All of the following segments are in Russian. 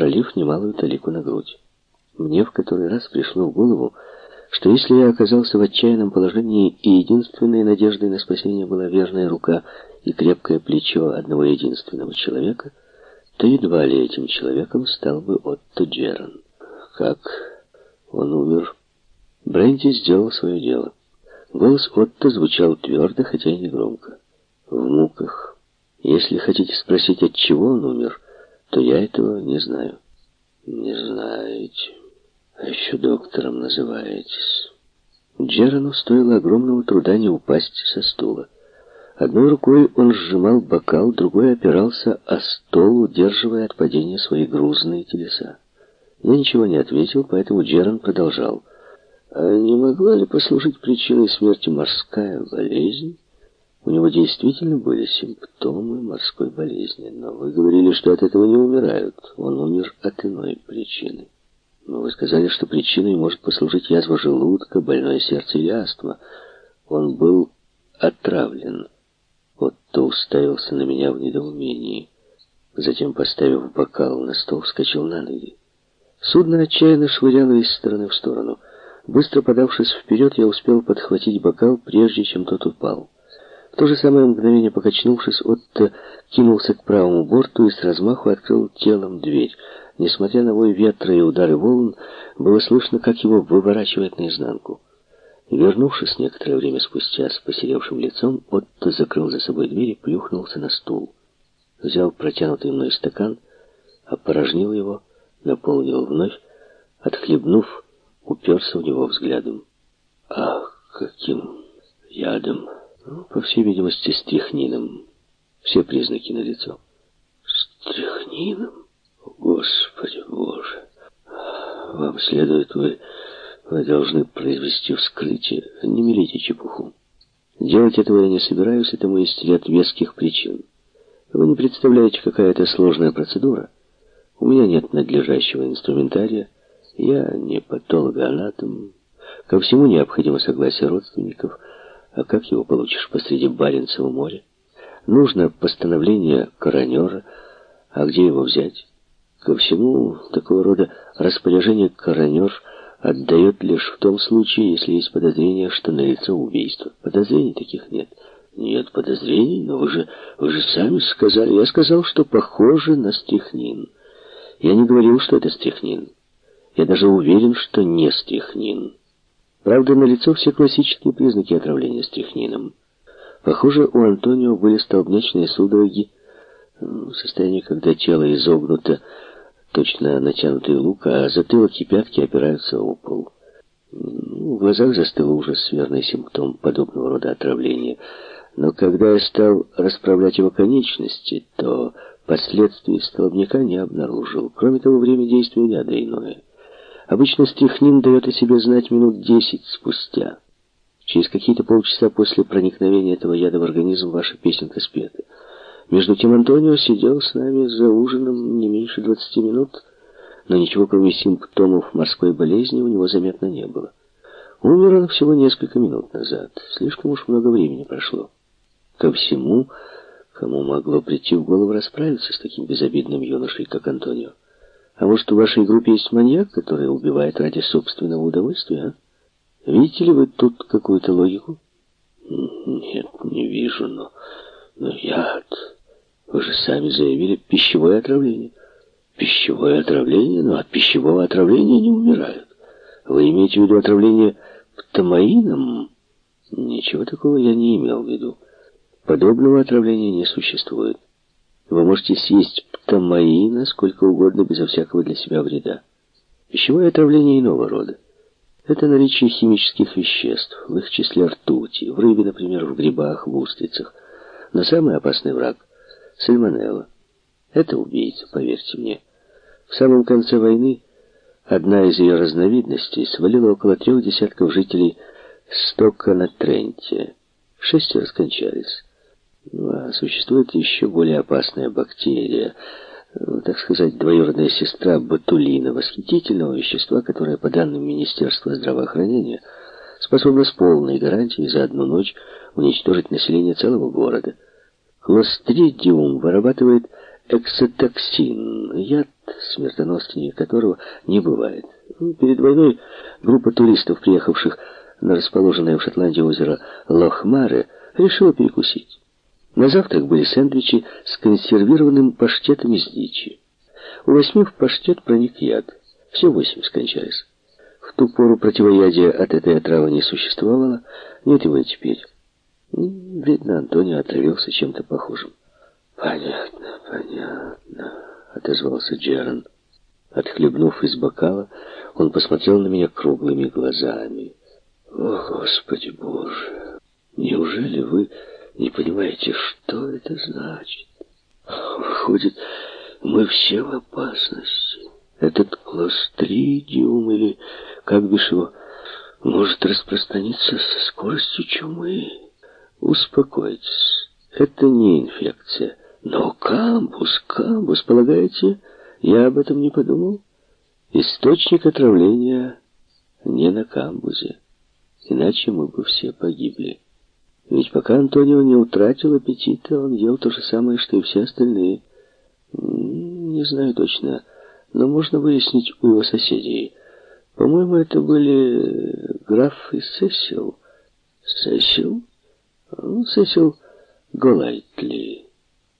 пролив немалую талику на грудь. Мне в который раз пришло в голову, что если я оказался в отчаянном положении, и единственной надеждой на спасение была верная рука и крепкое плечо одного единственного человека, то едва ли этим человеком стал бы Отто Джерон. Как он умер? Бренди сделал свое дело. Голос Отто звучал твердо, хотя и не громко. В муках. Если хотите спросить, от чего он умер, то я этого не знаю. Не знаете. А еще доктором называетесь. Джерану стоило огромного труда не упасть со стула. Одной рукой он сжимал бокал, другой опирался о стол, удерживая от падения свои грузные телеса. Я ничего не ответил, поэтому Джеран продолжал. «А не могла ли послужить причиной смерти морская болезнь?» У него действительно были симптомы морской болезни, но вы говорили, что от этого не умирают. Он умер от иной причины. Но вы сказали, что причиной может послужить язва желудка, больное сердце или астма. Он был отравлен. Отто уставился на меня в недоумении. Затем, поставив бокал на стол, вскочил на ноги. Судно отчаянно швыряло из стороны в сторону. Быстро подавшись вперед, я успел подхватить бокал, прежде чем тот упал. В то же самое мгновение, покачнувшись, Отто кинулся к правому борту и с размаху открыл телом дверь. Несмотря на вой ветра и удары волн, было слышно, как его выворачивает наизнанку. Вернувшись некоторое время спустя с посеревшим лицом, Отто закрыл за собой дверь и плюхнулся на стул. Взял протянутый мной стакан, опорожнил его, наполнил вновь, отхлебнув, уперся в него взглядом. «Ах, каким ядом!» Ну, по всей видимости, стряхнином. Все признаки налицо. Стряхнином? Господи Боже! Вам следует, вы, вы должны произвести вскрытие. Не мелите чепуху. Делать этого я не собираюсь, этому есть ряд веских причин. Вы не представляете, какая это сложная процедура. У меня нет надлежащего инструментария, я не патологоанатом. Ко всему необходимо согласие родственников – а как его получишь посреди Баренцева моря? Нужно постановление коронера, а где его взять? Ко всему, такого рода распоряжение коронер отдает лишь в том случае, если есть подозрение, что налицо убийство. Подозрений таких нет. Нет подозрений, но вы же, вы же сами сказали. Я сказал, что похоже на стряхнин. Я не говорил, что это стряхнин. Я даже уверен, что не стряхнин. Правда, налицо все классические признаки отравления стрихнином. Похоже, у Антонио были столбнячные судороги, состояние, когда тело изогнуто, точно натянутый лук, а затылок и пятки опираются о пол. В глазах застыл ужас, верный симптом подобного рода отравления. Но когда я стал расправлять его конечности, то последствий столбняка не обнаружил. Кроме того, время действия яда иное. Обычно стряхнин дает о себе знать минут десять спустя. Через какие-то полчаса после проникновения этого яда в организм ваша песенка спета. Между тем Антонио сидел с нами за ужином не меньше двадцати минут, но ничего кроме симптомов морской болезни у него заметно не было. Умер он всего несколько минут назад. Слишком уж много времени прошло. Ко всему, кому могло прийти в голову расправиться с таким безобидным юношей, как Антонио. А может, в вашей группе есть маньяк, который убивает ради собственного удовольствия, а? Видите ли вы тут какую-то логику? Нет, не вижу, но... Но яд... Вы же сами заявили пищевое отравление. Пищевое отравление? Но от пищевого отравления не умирают. Вы имеете в виду отравление птамаином? Ничего такого я не имел в виду. Подобного отравления не существует. Вы можете съесть птамаина сколько угодно, безо всякого для себя вреда. Пищевое отравление иного рода. Это наличие химических веществ, в их числе ртути, в рыбе, например, в грибах, в устрицах. Но самый опасный враг — сальмонелла. Это убийца, поверьте мне. В самом конце войны одна из ее разновидностей свалила около трех десятков жителей Стока на Тренте. Шестеро скончались. Ну, а существует еще более опасная бактерия, ну, так сказать, двоюродная сестра ботулина, восхитительного вещества, которое, по данным Министерства здравоохранения, способно с полной гарантией за одну ночь уничтожить население целого города. Клостридиум вырабатывает эксотоксин, яд, смертоноснее которого не бывает. Перед войной группа туристов, приехавших на расположенное в Шотландии озеро Лохмаре, решила перекусить. На завтрак были сэндвичи с консервированным паштетом из дичи. У восьми в паштет проник яд. Все восемь скончались. В ту пору противоядия от этой отравы не существовало, нет его и теперь. Видно, Антонио отравился чем-то похожим. «Понятно, понятно», — отозвался Джерон. Отхлебнув из бокала, он посмотрел на меня круглыми глазами. «О, Господи Боже! Неужели вы не понимаете, что это значит? Выходит, мы все в опасности. Этот кластридиум, или как бишь его, может распространиться со скоростью чумы. Успокойтесь, это не инфекция. Но камбус, камбус, полагаете, я об этом не подумал? Источник отравления не на камбузе. Иначе мы бы все погибли. Ведь пока Антонио не утратил аппетита, он делал то же самое, что и все остальные. Не знаю точно, но можно выяснить у его соседей. По-моему, это были граф и Сесил. Сесил? Ну, Сесил Голайтли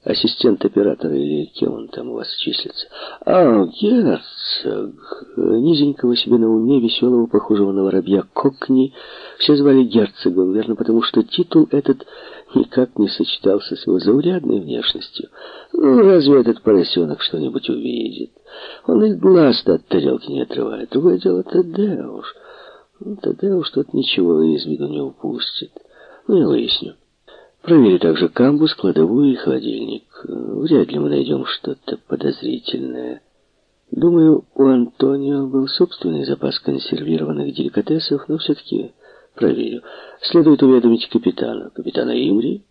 ассистент оператора или кем он там у вас числится. А, герцог, низенького себе на уме, веселого, похожего на воробья Кокни, все звали герцогом, верно, потому что титул этот никак не сочетался с его заурядной внешностью. Ну, разве этот поросенок что-нибудь увидит? Он и глаз-то от тарелки не отрывает. Другое дело Тадеуш. Ну, Тадеуш тут ничего из виду не упустит. Ну, я выясню. Провери также камбус, кладовую и холодильник. Вряд ли мы найдем что-то подозрительное. Думаю, у Антонио был собственный запас консервированных деликатесов, но все-таки проверю. Следует уведомить капитана. Капитана Имри